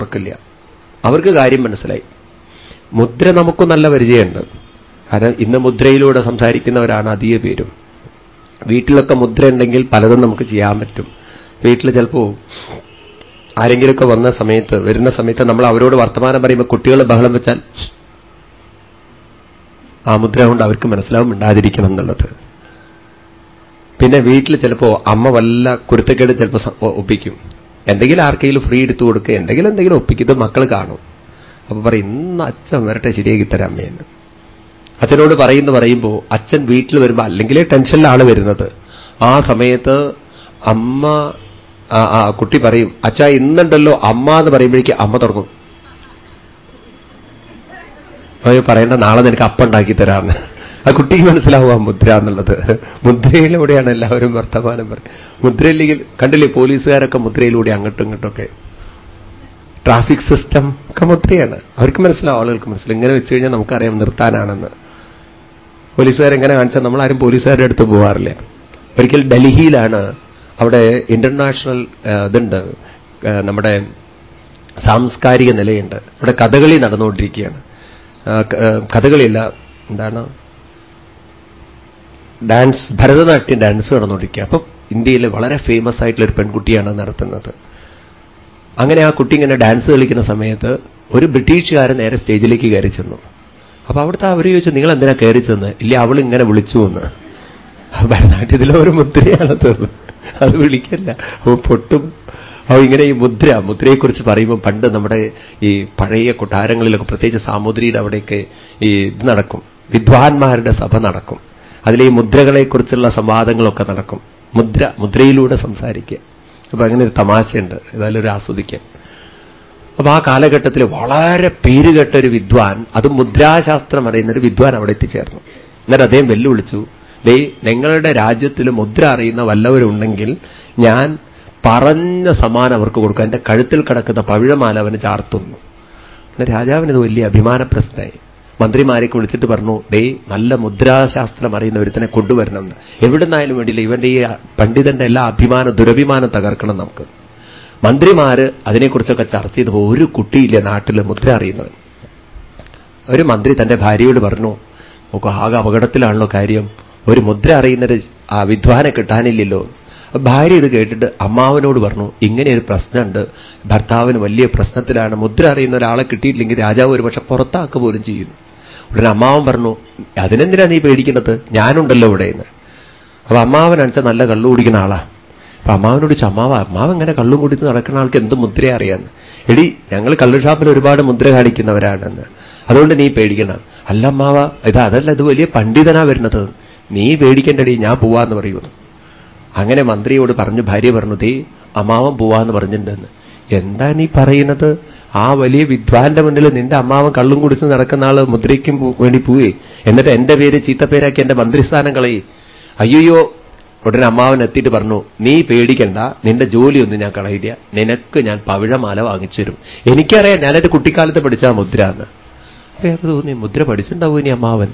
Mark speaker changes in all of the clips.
Speaker 1: ഉറക്കില്ല അവർക്ക് കാര്യം മനസ്സിലായി. മുദ്ര നമുക്ക് നല്ല പരിചയമുണ്ട്. കാരണം ഇന്ന് മുദ്രയിലൂടെ സംസാരിക്കുന്നവരാണ് അധിക പേരും. വീട്ടിലൊക്കെ മുദ്ര ഉണ്ടെങ്കിൽ പലതും നമുക്ക് ചെയ്യാൻ പറ്റും. വീട്ടിൽ ചിലപ്പോ ആരെങ്കിലുമൊക്കെ വന്ന സമയത്ത് വരുന്ന സമയത്ത് നമ്മൾ അവരോട് വർത്തമാനം പറയുമ്പോൾ കുട്ടികൾ ബഹളം വെച്ചാൽ ആ മുദ്ര കൊണ്ട് അവർക്ക് മനസ്സിലാവും ഉണ്ടാതിരിക്കണം എന്നുള്ളത്. പിന്നെ വീട്ടിൽ ചിലപ്പോ അമ്മ വല്ല കുരുത്തക്കേട് ചിലപ്പോൾ ഒപ്പിക്കും. എന്തെങ്കിലും ആർക്കെങ്കിലും ഫ്രീ എടുത്തു കൊടുക്കുക എന്തെങ്കിലും എന്തെങ്കിലും ഒപ്പിക്കുന്നത് മക്കൾ കാണും. അപ്പൊ പറയും ഇന്ന് അച്ഛൻ വരട്ടെ ശരിയാക്കി തരാം അമ്മയെന്ന് അച്ഛനോട് പറയുന്നു പറയുമ്പോൾ അച്ഛൻ വീട്ടിൽ വരുമ്പോൾ അല്ലെങ്കിലേ ടെൻഷനിലാണ് വരുന്നത്. ആ സമയത്ത് അമ്മ കുട്ടി പറയും അച്ഛ ഇന്നുണ്ടല്ലോ അമ്മ എന്ന് പറയുമ്പോഴേക്ക് അമ്മ തുടങ്ങും. അയ്യോ പറയേണ്ട നാളെ നിനക്ക് അപ്പം ഉണ്ടാക്കി തരാമെന്ന് ആ കുട്ടിക്ക് മനസ്സിലാവുക മുദ്ര എന്നുള്ളത് മുദ്രയിലൂടെയാണ് എല്ലാവരും വർത്തമാനം പറയും മുദ്രയില്ലെങ്കിൽ കണ്ടില്ലേ പോലീസുകാരൊക്കെ മുദ്രയിലൂടെ അങ്ങോട്ടും ഇങ്ങോട്ടൊക്കെ ട്രാഫിക് സിസ്റ്റം ഒക്കെ മുദ്രയാണ്. അവർക്ക് മനസ്സിലാവും ആളുകൾക്ക് മനസ്സിലാവും. ഇങ്ങനെ വെച്ച് കഴിഞ്ഞാൽ നമുക്കറിയാം നിർത്താനാണെന്ന്. പോലീസുകാരെങ്ങനെ കാണിച്ചാൽ നമ്മളാരും പോലീസുകാരുടെ അടുത്ത് പോകാറില്ല ഒരിക്കൽ ഡൽഹിയിലാണ് അവിടെ ഇന്റർനാഷണൽ ഇതുണ്ട്. നമ്മുടെ സാംസ്കാരിക നിലയുണ്ട്. അവിടെ കഥകളി നടന്നുകൊണ്ടിരിക്കുകയാണ്. കഥകളിയല്ല എന്താണ്? ഡാൻസ് ഭരതനാട്യം ഡാൻസ് നടന്നുകൊണ്ടിരിക്കുക. അപ്പം ഇന്ത്യയിലെ വളരെ ഫേമസ് ആയിട്ടുള്ള ഒരു പെൺകുട്ടിയാണ് നടത്തുന്നത്. അങ്ങനെ ആ കുട്ടി ഇങ്ങനെ ഡാൻസ് കളിക്കുന്ന സമയത്ത് ഒരു ബ്രിട്ടീഷുകാരൻ നേരെ സ്റ്റേജിലേക്ക് കയറി ചെന്നു. അപ്പൊ അവിടുത്തെ അവർ ചോദിച്ചു നിങ്ങൾ എന്തിനാ കയറി ചെന്ന്? ഇല്ല അവൾ ഇങ്ങനെ വിളിച്ചു എന്ന്. ഭരതനാട്യത്തിലെ ഒരു മുദ്രയാണ് മുദ്രയാണത് അത് വിളിക്കല്ല. അപ്പൊ പൊട്ടും. അവ ഇങ്ങനെ ഈ മുദ്ര മുദ്രയെക്കുറിച്ച് പറയുമ്പോൾ പണ്ട് നമ്മുടെ ഈ പഴയ കൊട്ടാരങ്ങളിലൊക്കെ പ്രത്യേകിച്ച് സാമൂതിരിയുടെ അവിടെയൊക്കെ ഈ ഇത് നടക്കും. വിദ്വാൻമാരുടെ സഭ നടക്കും. അതിലെ ഈ മുദ്രകളെക്കുറിച്ചുള്ള സംവാദങ്ങളൊക്കെ നടക്കും. മുദ്ര മുദ്രയിലൂടെ സംസാരിക്കുക. അപ്പൊ അങ്ങനെ ഒരു തമാശയുണ്ട്. ഏതായാലും ഒരു ആസ്വദിക്കാം. അപ്പൊ ആ കാലഘട്ടത്തിൽ വളരെ പേരുകെട്ട ഒരു വിദ്വാൻ അത് മുദ്രാശാസ്ത്രം അറിയുന്ന ഒരു വിദ്വാൻ അവിടെ എത്തിച്ചേർന്നു. എന്നിട്ട് അദ്ദേഹം വെല്ലുവിളിച്ചു ദേ നിങ്ങളുടെ രാജ്യത്തിൽ മുദ്ര അറിയുന്ന വല്ലവരുണ്ടെങ്കിൽ ഞാൻ പറഞ്ഞ സമാനം അവർക്ക് കൊടുക്കുക എന്റെ കഴുത്തിൽ കിടക്കുന്ന പവിഴമാല അവന് ചാർത്തുന്നു. രാജാവിനത് വലിയ അഭിമാന പ്രശ്നമായി മന്ത്രിമാരെയൊക്കെ വിളിച്ചിട്ട് പറഞ്ഞു ഡേ നല്ല മുദ്രാശാസ്ത്രം അറിയുന്ന ഒരുത്തനെ കൊണ്ടുവരണം എവിടുന്നായാലും വേണ്ടിയില്ല ഇവന്റെ ഈ പണ്ഡിതന്റെ എല്ലാ അഭിമാനം ദുരഭിമാനം തകർക്കണം നമുക്ക്. മന്ത്രിമാര് അതിനെക്കുറിച്ചൊക്കെ ചർച്ച ചെയ്ത് ഒരു കുട്ടിയില്ല നാട്ടിൽ മുദ്ര അറിയുന്നത് ഒരു മന്ത്രി തന്റെ ഭാര്യയോട് പറഞ്ഞു ഒക്കെ ആകെ അപകടത്തിലാണല്ലോ കാര്യം. ഒരു മുദ്ര അറിയുന്നൊരു ആ വിദ്വാനെ കിട്ടാനില്ലല്ലോ. ഭാര്യ ഇത് കേട്ടിട്ട് അമ്മാവനോട് പറഞ്ഞു ഇങ്ങനെ ഒരു പ്രശ്നമുണ്ട്. ഭർത്താവിന് വലിയ പ്രശ്നത്തിലാണ്. മുദ്ര അറിയുന്ന ഒരാളെ കിട്ടിയിട്ടില്ലെങ്കിൽ രാജാവ് ഒരുപക്ഷെ പുറത്താക്കുക പുറത്താക്ക പോലും ചെയ്യുന്നു. ഉടനെ അമ്മാവൻ പറഞ്ഞു അതിനെന്തിനാ നീ പേടിക്കുന്നത്? ഞാനുണ്ടല്ലോ ഇവിടെ എന്ന്. അപ്പൊ അമ്മാവനനുസരിച്ച് നല്ല കള്ളു കുടിക്കുന്ന ആളാ. അപ്പൊ അമ്മാവനോട് ചമ്മാവ അമ്മാവ് ഇങ്ങനെ കള്ളും കുടിച്ച് നടക്കുന്ന ആൾക്ക് എന്ത് മുദ്ര അറിയാന്ന്? എടി ഞങ്ങൾ കള്ളു ഷാപ്പിൽ ഒരുപാട് മുദ്ര കാണിക്കുന്നവരാണെന്ന്. അതുകൊണ്ട് നീ പേടിക്കണം അല്ല അമ്മാവ ഇത് അതല്ല ഇത് വലിയ പണ്ഡിതനാ വരുന്നത്. നീ പേടിക്കേണ്ടടി ഞാൻ പോവാന്ന് പറയുന്നു. അങ്ങനെ മന്ത്രിയോട് പറഞ്ഞു ഭാര്യ പറഞ്ഞു തീ അമ്മാവൻ പോവാന്ന് പറഞ്ഞിട്ടുണ്ടെന്ന്. എന്താ നീ പറയുന്നത്? ആ വലിയ വിദ്വാന്റെ മുന്നിൽ നിന്റെ അമ്മാവൻ കള്ളും കുടിച്ച് നടക്കുന്ന ആൾ മുദ്രയ്ക്കും വേണ്ടി പോയി എന്നിട്ട് എന്റെ പേര് ചീത്തപ്പേരാക്കി എന്റെ മന്ത്രിസ്ഥാനം കളയി. അയ്യോ ഉടനെ അമ്മാവൻ എത്തിയിട്ട് പറഞ്ഞു നീ പേടിക്കണ്ട നിന്റെ ജോലിയൊന്നും ഞാൻ കളയില്ല. നിനക്ക് ഞാൻ പവിഴമാല വാങ്ങിച്ചു തരും എനിക്കറിയാം ഞാനെന്റെ കുട്ടിക്കാലത്ത് പഠിച്ച മുദ്ര എന്ന് അപ്പൊ തോന്നി മുദ്ര പഠിച്ചിട്ടുണ്ടാവും ഇനി അമ്മാവൻ?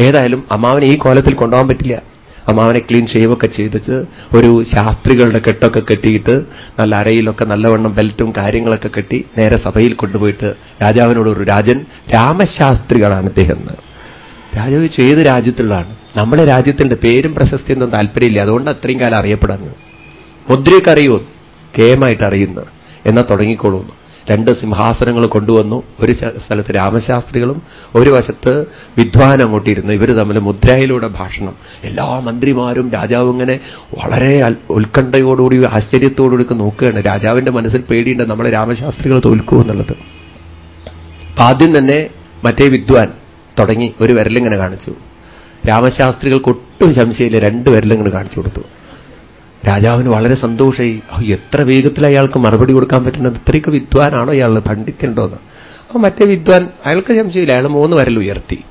Speaker 1: ഏതായാലും അമ്മാവൻ ഈ കോലത്തിൽ കൊണ്ടുപോകാൻ പറ്റില്ല. അമ്മാവനെ ക്ലീൻ ഷേവൊക്കെ ചെയ്തിട്ട് ഒരു ശാസ്ത്രികളുടെ കെട്ടൊക്കെ കെട്ടിയിട്ട് നല്ല അരയിലൊക്കെ നല്ലവണ്ണം ബെൽറ്റും കാര്യങ്ങളൊക്കെ കെട്ടി നേരെ സഭയിൽ കൊണ്ടുപോയിട്ട് രാജാവിനോട് ഒരു രാജൻ രാമശാസ്ത്രികളാണ് ഇദ്ദേഹം രാജാവ് ഏത് രാജ്യത്തുള്ളതാണ് നമ്മുടെ രാജ്യത്തിന്റെ പേരും പ്രശസ്തിയൊന്നും താല്പര്യമില്ല. അതുകൊണ്ട് അത്രയും കാലം അറിയപ്പെടാൻ മുദ്രയൊക്കെ അറിയുമോ കേമായിട്ട് അറിയുന്നു. എന്നാ തുടങ്ങിക്കോളൂന്നു. രണ്ട് സിംഹാസനങ്ങൾ കൊണ്ടുവന്നു. ഒരു സ്ഥലത്ത് രാമശാസ്ത്രികളും ഒരു വശത്ത് വിദ്വാൻ അങ്ങോട്ടിരുന്നു. ഇവർ തമ്മിൽ മുദ്രയിലൂടെ ഭാഷണം. എല്ലാ മന്ത്രിമാരും രാജാവ് ഇങ്ങനെ വളരെ ഉത്കണ്ഠയോടുകൂടി ആശ്ചര്യത്തോടുകൂടി നോക്കുകയാണ്. രാജാവിന്റെ മനസ്സിൽ പേടിയുണ്ട് നമ്മളെ രാമശാസ്ത്രികൾ തോൽക്കൂ എന്നുള്ളത്. ആദ്യം തന്നെ മറ്റേ വിദ്വാൻ തുടങ്ങി. ഒരു വിരലിങ്ങനെ കാണിച്ചു. രാമശാസ്ത്രികൾക്ക് ഒട്ടും സംശയമില്ല. രണ്ട് വിരലിങ്ങനെ കാണിച്ചു കൊടുത്തു. രാജാവിന് വളരെ സന്തോഷമായി. എത്ര വേഗത്തിൽ അയാൾക്ക് മറുപടി കൊടുക്കാൻ പറ്റുന്നത്? ഇത്രയ്ക്ക് വിദ്വാനാണോ അയാൾ പണ്ഡിത്യണ്ടോന്ന് അപ്പൊ മറ്റേ വിദ്വാൻ അയാൾക്ക് സംശയമില്ല. അയാൾ മൂന്ന് വരൽ ഉയർത്തി.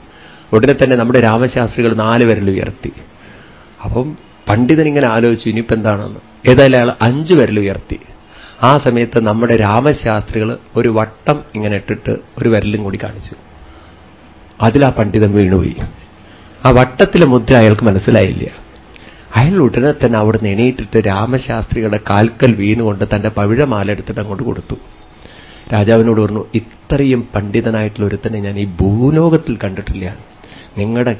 Speaker 1: ഉടനെ തന്നെ നമ്മുടെ രാമശാസ്ത്രികൾ നാല് വരൽ ഉയർത്തി. അപ്പം പണ്ഡിതൻ ഇങ്ങനെ ആലോചിച്ചു ഇനിയിപ്പോ എന്താണെന്ന്? ഏതായാലും അയാൾ അഞ്ച് വരൽ ഉയർത്തി. ആ സമയത്ത് നമ്മുടെ രാമശാസ്ത്രികൾ ഒരു വട്ടം ഇങ്ങനെ ഇട്ടിട്ട് ഒരു വരലും കൂടി കാണിച്ചു. അതിൽ ആ പണ്ഡിതൻ വീണുപോയി. ആ വട്ടത്തിലെ മുദ്ര അയാൾക്ക് മനസ്സിലായില്ല. അയാൾ ഉടനെ തന്നെ അവിടെ എണീറ്റിട്ട് രാമശാസ്ത്രികളുടെ കാൽക്കൽ വീണുകൊണ്ട് തന്റെ പവിഴമാല എടുത്തിട്ട് അങ്ങോട്ട് കൊടുത്തു. രാജാവിനോട് പറഞ്ഞു ഇത്രയും പണ്ഡിതനായിട്ടുള്ള ഒരുത്തനെ ഞാൻ ഈ ഭൂലോകത്തിൽ കണ്ടിട്ടില്ല. നിങ്ങളുടെ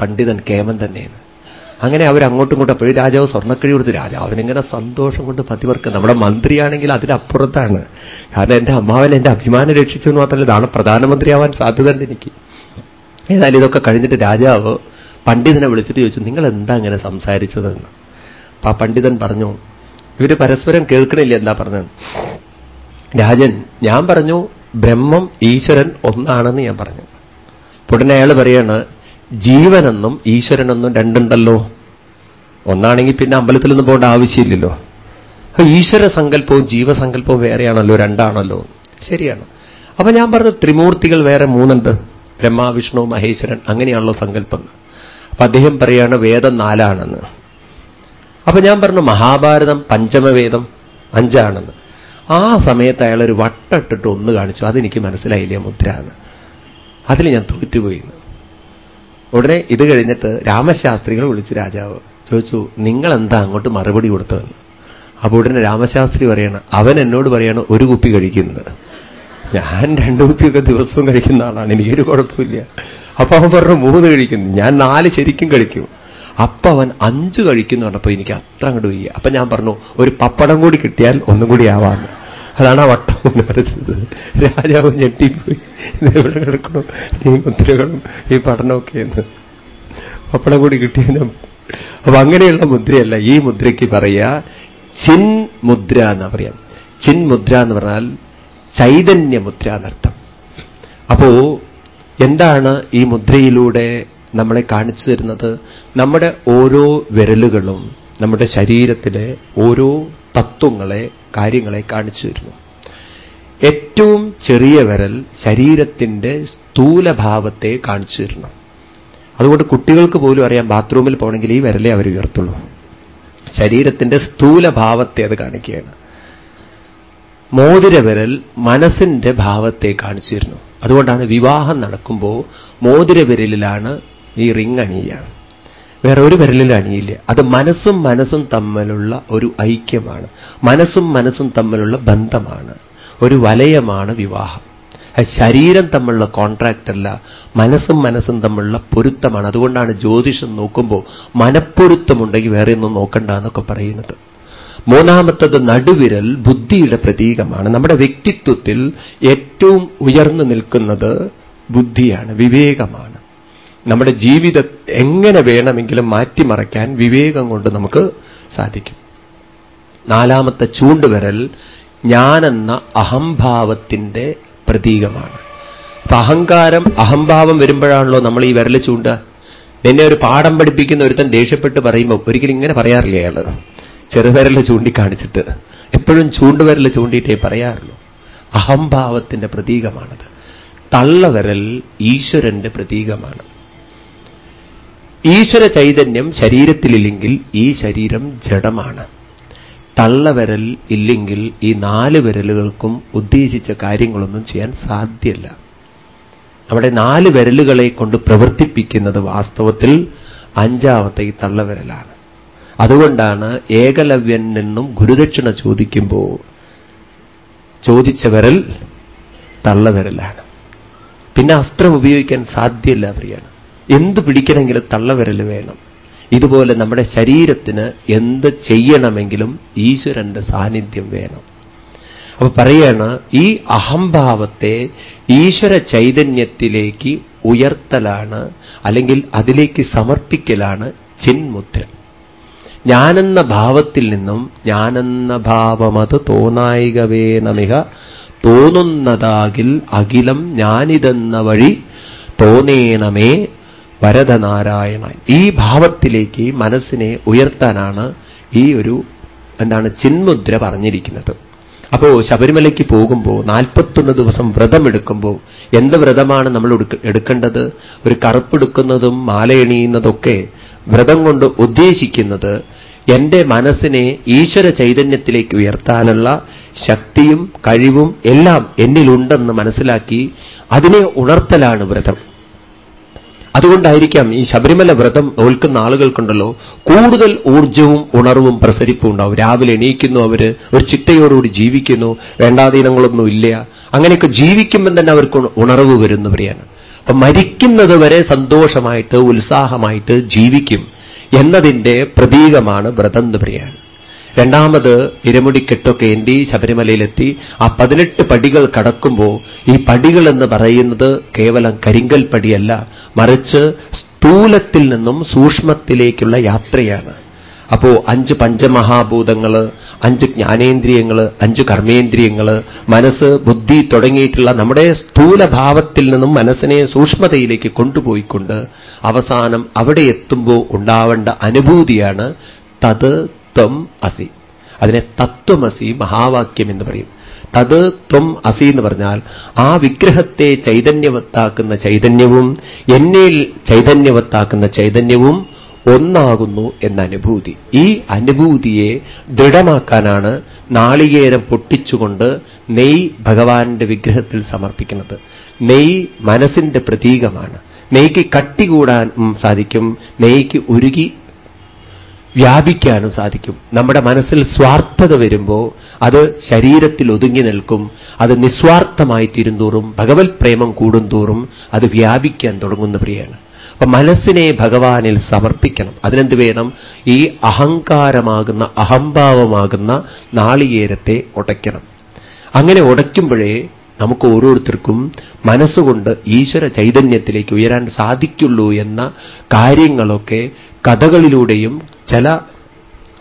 Speaker 1: പണ്ഡിതൻ കേമൻ തന്നെയാണ്. അങ്ങനെ അവരങ്ങോട്ടും ഇങ്ങോട്ടും അപ്പോഴും രാജാവ് സ്വർണക്കിഴി കൊടുത്തു. രാജാവിനിങ്ങനെ സന്തോഷം കൊണ്ട് പതിവർക്ക് നമ്മുടെ മന്ത്രിയാണെങ്കിൽ അതിനപ്പുറത്താണ്. കാരണം എന്റെ അമ്മാവൻ എന്റെ അഭിമാനം രക്ഷിച്ചു എന്ന് മാത്രമല്ല നാളെ പ്രധാനമന്ത്രിയാവാൻ സാധ്യതയുണ്ട് എനിക്ക് ഏതായാലും ഇതൊക്കെ കഴിഞ്ഞിട്ട് രാജാവ് പണ്ഡിതനെ വിളിച്ചിട്ട് ചോദിച്ചു നിങ്ങൾ എന്താ അങ്ങനെ സംസാരിച്ചതെന്ന്? അപ്പൊ ആ പണ്ഡിതൻ പറഞ്ഞു ഇവർ പരസ്പരം കേൾക്കണില്ല എന്താ പറഞ്ഞത്? രാജൻ ഞാൻ പറഞ്ഞു ബ്രഹ്മം ഈശ്വരൻ ഒന്നാണെന്ന് ഞാൻ പറഞ്ഞു. ഉടനെ അയാൾ പറയാണ് ജീവനെന്നും ഈശ്വരനെന്നും രണ്ടുണ്ടല്ലോ. ഒന്നാണെങ്കിൽ പിന്നെ അമ്പലത്തിൽ നിന്ന് പോകേണ്ട ആവശ്യമില്ലല്ലോ. അപ്പൊ ഈശ്വര സങ്കല്പവും ജീവസങ്കല്പവും വേറെയാണല്ലോ രണ്ടാണല്ലോ. ശരിയാണ്. അപ്പൊ ഞാൻ പറഞ്ഞു ത്രിമൂർത്തികൾ വേറെ മൂന്നുണ്ട്. ബ്രഹ്മ വിഷ്ണു മഹേശ്വരൻ അങ്ങനെയാണല്ലോ സങ്കല്പം. അപ്പൊ അദ്ദേഹം പറയാണ് വേദം നാലാണെന്ന്. അപ്പൊ ഞാൻ പറഞ്ഞു മഹാഭാരതം പഞ്ചമവേദം അഞ്ചാണെന്ന്. ആ സമയത്ത് അയാൾ ഒരു വട്ടിട്ടിട്ട് ഒന്ന് കാണിച്ചു. അതെനിക്ക് മനസ്സിലായില്ല മുദ്ര എന്ന് അതിൽ ഞാൻ തോറ്റുപോയി. ഉടനെ ഇത് കഴിഞ്ഞിട്ട് രാമശാസ്ത്രികൾ വിളിച്ച് രാജാവ് ചോദിച്ചു നിങ്ങൾ എന്താ അങ്ങോട്ട് മറുപടി കൊടുത്തതെന്ന്? അപ്പൊ ഉടനെ രാമശാസ്ത്രി പറയണം അവൻ എന്നോട് പറയാണ് ഒരു കുപ്പി കഴിക്കുന്നത്. ഞാൻ രണ്ടു കുപ്പിയൊക്കെ ദിവസവും കഴിക്കുന്ന ആളാണ്. എനിക്കൊരു കുഴപ്പമില്ല. അപ്പൊ അവൻ പറഞ്ഞു മൂന്ന് കഴിക്കുന്നു. ഞാൻ നാല് ശരിക്കും കഴിക്കും. അപ്പൊ അവൻ അഞ്ച് കഴിക്കുന്നു പറഞ്ഞപ്പോ എനിക്ക് അത്ര അങ്ങോട്ട് വയ്യ. അപ്പൊ ഞാൻ പറഞ്ഞു ഒരു പപ്പടം കൂടി കിട്ടിയാൽ ഒന്നും കൂടി ആവാന്ന് അതാണ് ആ വട്ടം വരച്ചത്. രാജാവ് ഞെട്ടിപ്പോയി ഇതെവിടെ കിടക്കണം? ഈ മുദ്രകളും ഈ പഠനമൊക്കെ എന്ന് പപ്പടം കൂടി കിട്ടിയ അപ്പൊ അങ്ങനെയുള്ള മുദ്രയല്ല. ഈ മുദ്രയ്ക്ക് പറയുക ചിൻ മുദ്ര എന്നാ പറയാം. ചിൻ മുദ്ര എന്ന് പറഞ്ഞാൽ ചൈതന്യ മുദ്ര എന്നർത്ഥം. അപ്പോ എന്താണ് ഈ മുദ്രയിലൂടെ നമ്മളെ കാണിച്ചു തരുന്നത്? നമ്മുടെ ഓരോ വിരലുകളും നമ്മുടെ ശരീരത്തിലെ ഓരോ തത്വങ്ങളെ കാര്യങ്ങളെ കാണിച്ചു തരുന്നു. ഏറ്റവും ചെറിയ വിരൽ ശരീരത്തിന്റെ സ്ഥൂലഭാവത്തെ കാണിച്ചു തരണം അതുകൊണ്ട് കുട്ടികൾക്ക് പോലും അറിയാം ബാത്റൂമിൽ പോകണമെങ്കിൽ ഈ വിരലേ അവർ ഉയർത്തുള്ളൂ. ശരീരത്തിന്റെ സ്ഥൂലഭാവത്തെ അത് കാണിക്കുകയാണ്. മോതിര വിരൽ മനസ്സിന്റെ ഭാവത്തെ കാണിച്ചു തരുന്നു. അതുകൊണ്ടാണ് വിവാഹം നടക്കുമ്പോൾ മോതിര വിരലിലാണ് ഈ റിംഗ് അണിയുക. വേറെ ഒരു വിരലിൽ അണിയില്ല. അത് മനസ്സും മനസ്സും തമ്മിലുള്ള ഒരു ഐക്യമാണ്. മനസ്സും മനസ്സും തമ്മിലുള്ള ബന്ധമാണ്. ഒരു വലയമാണ് വിവാഹം. ശരീരം തമ്മിലുള്ള കോൺട്രാക്റ്റ് അല്ല മനസ്സും മനസ്സും തമ്മിലുള്ള പൊരുത്തമാണ്. അതുകൊണ്ടാണ് ജ്യോതിഷം നോക്കുമ്പോൾ മനപ്പൊരുത്തമുണ്ടെങ്കിൽ വേറെ ഒന്നും നോക്കണ്ട എന്നൊക്കെ പറയുന്നത്. മൂന്നാമത്തത് നടുവിരൽ ബുദ്ധിയുടെ പ്രതീകമാണ്. നമ്മുടെ വ്യക്തിത്വത്തിൽ ഏറ്റവും ഉയർന്നു നിൽക്കുന്നത് ബുദ്ധിയാണ് വിവേകമാണ്. നമ്മുടെ ജീവിത എങ്ങനെ വേണമെങ്കിലും മാറ്റിമറയ്ക്കാൻ വിവേകം കൊണ്ട് നമുക്ക് സാധിക്കും. നാലാമത്തെ ചൂണ്ടുവിരൽ ഞാനെന്ന അഹംഭാവത്തിന്റെ പ്രതീകമാണ്. അപ്പൊ അഹങ്കാരം അഹംഭാവം വരുമ്പോഴാണല്ലോ നമ്മൾ ഈ വിരൽ ചൂണ്ട. എന്നെ ഒരു പാഠം പഠിപ്പിക്കുന്ന ഒരുത്തൻ ദേഷ്യപ്പെട്ട് പറയുമ്പോൾ ഒരിക്കലും ഇങ്ങനെ പറയാറില്ല അയാൾ? ചെറുവിരൽ ചൂണ്ടിക്കാണിച്ചിട്ട് എപ്പോഴും ചൂണ്ടുവിരൽ ചൂണ്ടിയിട്ടേ പറയാറുള്ളൂ. അഹംഭാവത്തിന്റെ പ്രതീകമാണത്. തള്ളവിരൽ ഈശ്വരന്റെ പ്രതീകമാണ്. ഈശ്വര ചൈതന്യം ശരീരത്തിലില്ലെങ്കിൽ ഈ ശരീരം ജഡമാണ്. തള്ളവിരൽ ഇല്ലെങ്കിൽ ഈ നാല് വിരലുകൾക്കും ഉദ്ദേശിച്ച കാര്യങ്ങളൊന്നും ചെയ്യാൻ സാധ്യല്ല. നമ്മുടെ നാല് വിരലുകളെ കൊണ്ട് പ്രവർത്തിപ്പിക്കുന്നത് വാസ്തവത്തിൽ അഞ്ചാമത്തെ ഈ തള്ളവിരലാണ്. അതുകൊണ്ടാണ് ഏകലവ്യൻ നിന്നും ഗുരുദക്ഷിണ ചോദിക്കുമ്പോൾ ചോദിച്ച വിരൽ തള്ളവിരലാണ്. പിന്നെ അസ്ത്രം ഉപയോഗിക്കാൻ സാധ്യമല്ല പ്രിയാണ് എന്ത് പിടിക്കണമെങ്കിലും തള്ളവിരൽ വേണം. ഇതുപോലെ നമ്മുടെ ശരീരത്തിന് എന്ത് ചെയ്യണമെങ്കിലും ഈശ്വരന്റെ സാന്നിധ്യം വേണം. അപ്പൊ പറയാണ് ഈ അഹംഭാവത്തെ ഈശ്വര ചൈതന്യത്തിലേക്ക് ഉയർത്തലാണ് അല്ലെങ്കിൽ അതിലേക്ക് സമർപ്പിക്കലാണ് ചിന്മുദ്ര. ഞാനെന്ന ഭാവത്തിൽ നിന്നും ഞാനെന്ന ഭാവമത് തോന്നായികവേനമിക തോന്നുന്നതാകിൽ അഖിലം ഞാനിതെന്ന വഴി തോന്നേണമേ വരദനാരായണ. ഈ ഭാവത്തിലേക്ക് മനസ്സിനെ ഉയർത്താനാണ് ഈ ഒരു എന്താണ് ചിന്മുദ്ര പറഞ്ഞിരിക്കുന്നത്. അപ്പോ ശബരിമലയ്ക്ക് പോകുമ്പോൾ നാൽപ്പത്തൊന്ന് ദിവസം വ്രതമെടുക്കുമ്പോൾ എന്ത് വ്രതമാണ് നമ്മൾ എടുക്കേണ്ടത്? ഒരു കറുപ്പെടുക്കുന്നതും മാലയണിയുന്നതൊക്കെ വ്രതം കൊണ്ട് ഉദ്ദേശിക്കുന്നത് എന്റെ മനസ്സിനെ ഈശ്വര ചൈതന്യത്തിലേക്ക് ഉയർത്താനുള്ള ശക്തിയും കഴിവും എല്ലാം എന്നിലുണ്ടെന്ന് മനസ്സിലാക്കി അതിനെ ഉണർത്തലാണ് വ്രതം. അതുകൊണ്ടായിരിക്കാം ഈ ശബരിമല വ്രതം ഓൽക്കുന്ന ആളുകൾക്കുണ്ടല്ലോ കൂടുതൽ ഊർജവും ഉണർവും പ്രസരിപ്പും ഉണ്ടാവും. രാവിലെ എണീക്കുന്നു അവർ ഒരു ചിട്ടയോടുകൂടി ജീവിക്കുന്നു വേണ്ടാധീനങ്ങളൊന്നും ഇല്ല. അങ്ങനെയൊക്കെ ജീവിക്കുമ്പോൾ തന്നെ അവർക്ക് ഉണർവ് വരുന്നവരെയാണ് അപ്പൊ മരിക്കുന്നത് വരെ സന്തോഷമായിട്ട് ഉത്സാഹമായിട്ട് ജീവിക്കും എന്നതിന്റെ പ്രതീകമാണ് വ്രതം എന്ന് പറയാണ് രണ്ടാമത് ഇരമുടിക്കെട്ടൊക്കെ എന്തി ശബരിമലയിലെത്തി. ആ പതിനെട്ട് പടികൾ കടക്കുമ്പോൾ ഈ പടികൾ എന്ന് പറയുന്നത് കേവലം കരിങ്കൽ പടിയല്ല മറിച്ച് സ്ഥൂലത്തിൽ നിന്നും സൂക്ഷ്മത്തിലേക്കുള്ള യാത്രയാണ്. അപ്പോ അഞ്ച് പഞ്ചമഹാഭൂതങ്ങൾ അഞ്ച് ജ്ഞാനേന്ദ്രിയങ്ങൾ അഞ്ച് കർമ്മേന്ദ്രിയങ്ങൾ മനസ്സ് ബുദ്ധി തുടങ്ങിയിട്ടുള്ള നമ്മുടെ സ്ഥൂലഭാവത്തിൽ നിന്നും മനസ്സിനെ സൂക്ഷ്മതയിലേക്ക് കൊണ്ടുപോയിക്കൊണ്ട് അവസാനം അവിടെ എത്തുമ്പോൾ ഉണ്ടാവേണ്ട അനുഭൂതിയാണ് തത് ത്വം അസി. അതിനെ തത്വമസി മഹാവാക്യം എന്ന് പറയും. തത് ത്വം അസി എന്ന് പറഞ്ഞാൽ ആ വിഗ്രഹത്തെ ചൈതന്യവത്താക്കുന്ന ചൈതന്യവും എന്നിൽ ചൈതന്യവത്താക്കുന്ന ചൈതന്യവും ഒന്നാകുന്നു എന്ന അനുഭൂതി ഈ അനുഭൂതിയെ ദൃഢമാക്കാനാണ് നാളികേരം പൊട്ടിച്ചുകൊണ്ട് നെയ് ഭഗവാന്റെ വിഗ്രഹത്തിൽ സമർപ്പിക്കുന്നത്. നെയ് മനസ്സിന്റെ പ്രതീകമാണ്. നെയ്ക്ക് കട്ടി കൂടാൻ സാധിക്കും. നെയ്ക്ക് ഉരുകി വ്യാപിക്കാനും സാധിക്കും. നമ്മുടെ മനസ്സിൽ സ്വാർത്ഥത വരുമ്പോൾ അത് ശരീരത്തിൽ ഒതുങ്ങി നിൽക്കും. അത് നിസ്വാർത്ഥമായി തീരുന്തോറും ഭഗവത് പ്രേമം കൂടുന്തോറും അത് വ്യാപിക്കാൻ തുടങ്ങുന്ന പ്രിയാണ് അപ്പൊ മനസ്സിനെ ഭഗവാനിൽ സമർപ്പിക്കണം. അതിനെന്ത് വേണം? ഈ അഹങ്കാരമാകുന്ന അഹംഭാവമാകുന്ന നാളികേരത്തെ ഉടയ്ക്കണം. അങ്ങനെ ഉടയ്ക്കുമ്പോഴേ നമുക്ക് ഓരോരുത്തർക്കും മനസ്സുകൊണ്ട് ഈശ്വര ചൈതന്യത്തിലേക്ക് ഉയരാൻ സാധിക്കുള്ളൂ എന്ന കാര്യങ്ങളൊക്കെ കഥകളിലൂടെയും ചില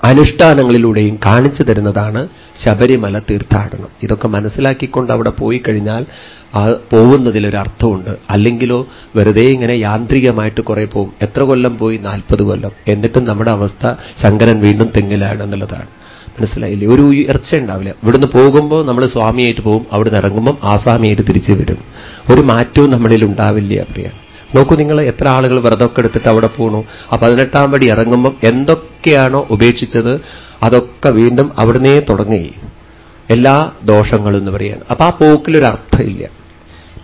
Speaker 1: അനുഷ്ഠാനങ്ങളിലൂടെയും കാണിച്ചു തരുന്നതാണ് ശബരിമല തീർത്ഥാടനം. ഇതൊക്കെ മനസ്സിലാക്കിക്കൊണ്ട് അവിടെ പോയി കഴിഞ്ഞാൽ പോകുന്നതിലൊരർത്ഥമുണ്ട് അല്ലെങ്കിലോ വെറുതെ ഇങ്ങനെ യാന്ത്രികമായിട്ട് കുറെ പോവും. എത്ര കൊല്ലം പോയി? നാൽപ്പത് കൊല്ലം. എന്നിട്ടും നമ്മുടെ അവസ്ഥ ശങ്കരൻ വീണ്ടും തെങ്ങിലാണ് എന്നുള്ളതാണ്. മനസ്സിലായില്ലേ? ഒരു ഉയർച്ച ഉണ്ടാവില്ല. ഇവിടുന്ന് പോകുമ്പോൾ നമ്മൾ സ്വാമിയായിട്ട് പോകും അവിടുന്ന് ഇറങ്ങുമ്പം ആസാമിയായിട്ട് തിരിച്ചു വരും. ഒരു മാറ്റവും നമ്മളിൽ ഉണ്ടാവില്ല പ്രിയ. നോക്കൂ നിങ്ങൾ എത്ര ആളുകൾ വ്രതമൊക്കെ എടുത്തിട്ട് അവിടെ പോകണു ആ പതിനെട്ടാം പടി ഇറങ്ങുമ്പം എന്തൊക്കെയാണോ ഉപേക്ഷിച്ചത് അതൊക്കെ വീണ്ടും അവിടുന്നേ തുടങ്ങി. എല്ലാ ദോഷങ്ങളും എന്ന് പറയാൻ. അപ്പൊ ആ പോക്കിലൊരു അർത്ഥമില്ല.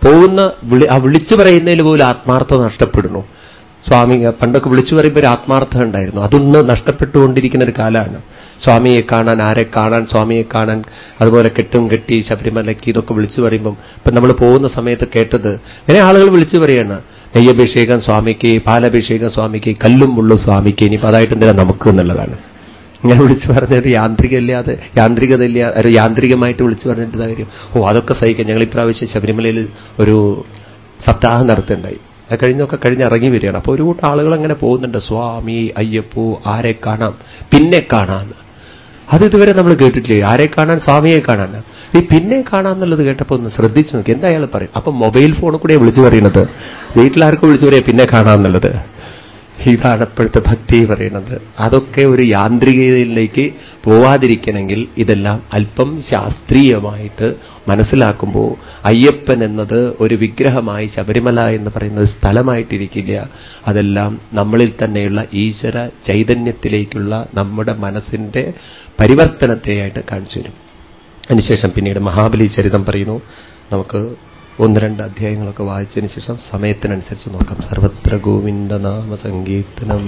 Speaker 1: പോകുന്ന വിളി ആ വിളിച്ചു പറയുന്നതിൽ പോലും ആത്മാർത്ഥത നഷ്ടപ്പെടുന്നു. സ്വാമി പണ്ടൊക്കെ വിളിച്ചു പറയുമ്പോൾ ഒരു ആത്മാർത്ഥം ഉണ്ടായിരുന്നു. അതൊന്ന് നഷ്ടപ്പെട്ടുകൊണ്ടിരിക്കുന്ന ഒരു കാലമാണ്. സ്വാമിയെ കാണാൻ ആരെ കാണാൻ സ്വാമിയെ കാണാൻ അതുപോലെ കെട്ടും കെട്ടി ശബരിമലയ്ക്ക് ഇതൊക്കെ വിളിച്ചു പറയുമ്പം. ഇപ്പൊ നമ്മൾ പോകുന്ന സമയത്ത് കേട്ടത് ഇങ്ങനെ ആളുകൾ വിളിച്ചു പറയാണ്. നെയ്യഭിഷേകം സ്വാമിക്ക് പാലഭിഷേകം സ്വാമിക്ക് കല്ലും മുള്ളും സ്വാമിക്ക് ഇനിയിപ്പോൾ അതായിട്ട് എന്തിനാ നമുക്ക് എന്നുള്ളതാണ്. ഞാൻ വിളിച്ചു പറഞ്ഞത് യാന്ത്രികമില്ലാതെ യാന്ത്രികതയില്ല ഒരു യാന്ത്രികമായിട്ട് വിളിച്ചു പറഞ്ഞിട്ട് കാര്യം. ഓ അതൊക്കെ സഹിക്കാം ഞങ്ങൾ ഇപ്രാവശ്യം ശബരിമലയിൽ ഒരു സപ്താഹം നടത്തുണ്ടായി. കഴിഞ്ഞൊക്കെ കഴിഞ്ഞ് ഇറങ്ങി വരികയാണ്. അപ്പോൾ ഒരു കൂട്ടം ആളുകൾ അങ്ങനെ പോകുന്നുണ്ട്. സ്വാമി അയ്യപ്പോ ആരെ കാണാം? പിന്നെ കാണാം. അത് ഇതുവരെ നമ്മൾ കേട്ടിട്ടില്ലേ? ആരെ കാണാൻ? സ്വാമിയെ കാണാൻ. ഈ പിന്നെ കാണാമെന്നുള്ളത് കേട്ടപ്പോൾ ഒന്ന് ശ്രദ്ധിച്ചു നോക്കി. എന്താ അയാൾ പറയും അപ്പൊ മൊബൈൽ ഫോണിൽ കൂടെ വിളിച്ചു പറയുന്നത്. വീട്ടിലാർക്കും വിളിച്ചു പറയാം പിന്നെ കാണാമെന്നുള്ളത്. ഇതാണ് ഭക്തി പറയുന്നത്. അതൊക്കെ ഒരു യാന്ത്രികതയിലേക്ക് പോവാതിരിക്കണമെങ്കിൽ ഇതെല്ലാം അല്പം ശാസ്ത്രീയമായിട്ട് മനസ്സിലാക്കുമ്പോൾ അയ്യപ്പൻ എന്നത് ഒരു വിഗ്രഹമായി ശബരിമല എന്ന് പറയുന്നത് സ്ഥലമായിട്ടിരിക്കില്ല. അതെല്ലാം നമ്മളിൽ തന്നെയുള്ള ഈശ്വര ചൈതന്യത്തിലേക്കുള്ള നമ്മുടെ മനസ്സിന്റെ പരിവർത്തനത്തെയായിട്ട് കാണിച്ചു തരും. അതിനുശേഷം പിന്നീട് മഹാബലി ചരിതം പറയുന്നു. നമുക്ക് ഒന്ന് രണ്ട് അധ്യായങ്ങളൊക്കെ വായിച്ചതിന് ശേഷം സമയത്തിനനുസരിച്ച് നോക്കാം. സർവത്ര ഗോവിന്ദ നാമ സങ്കീർത്തനം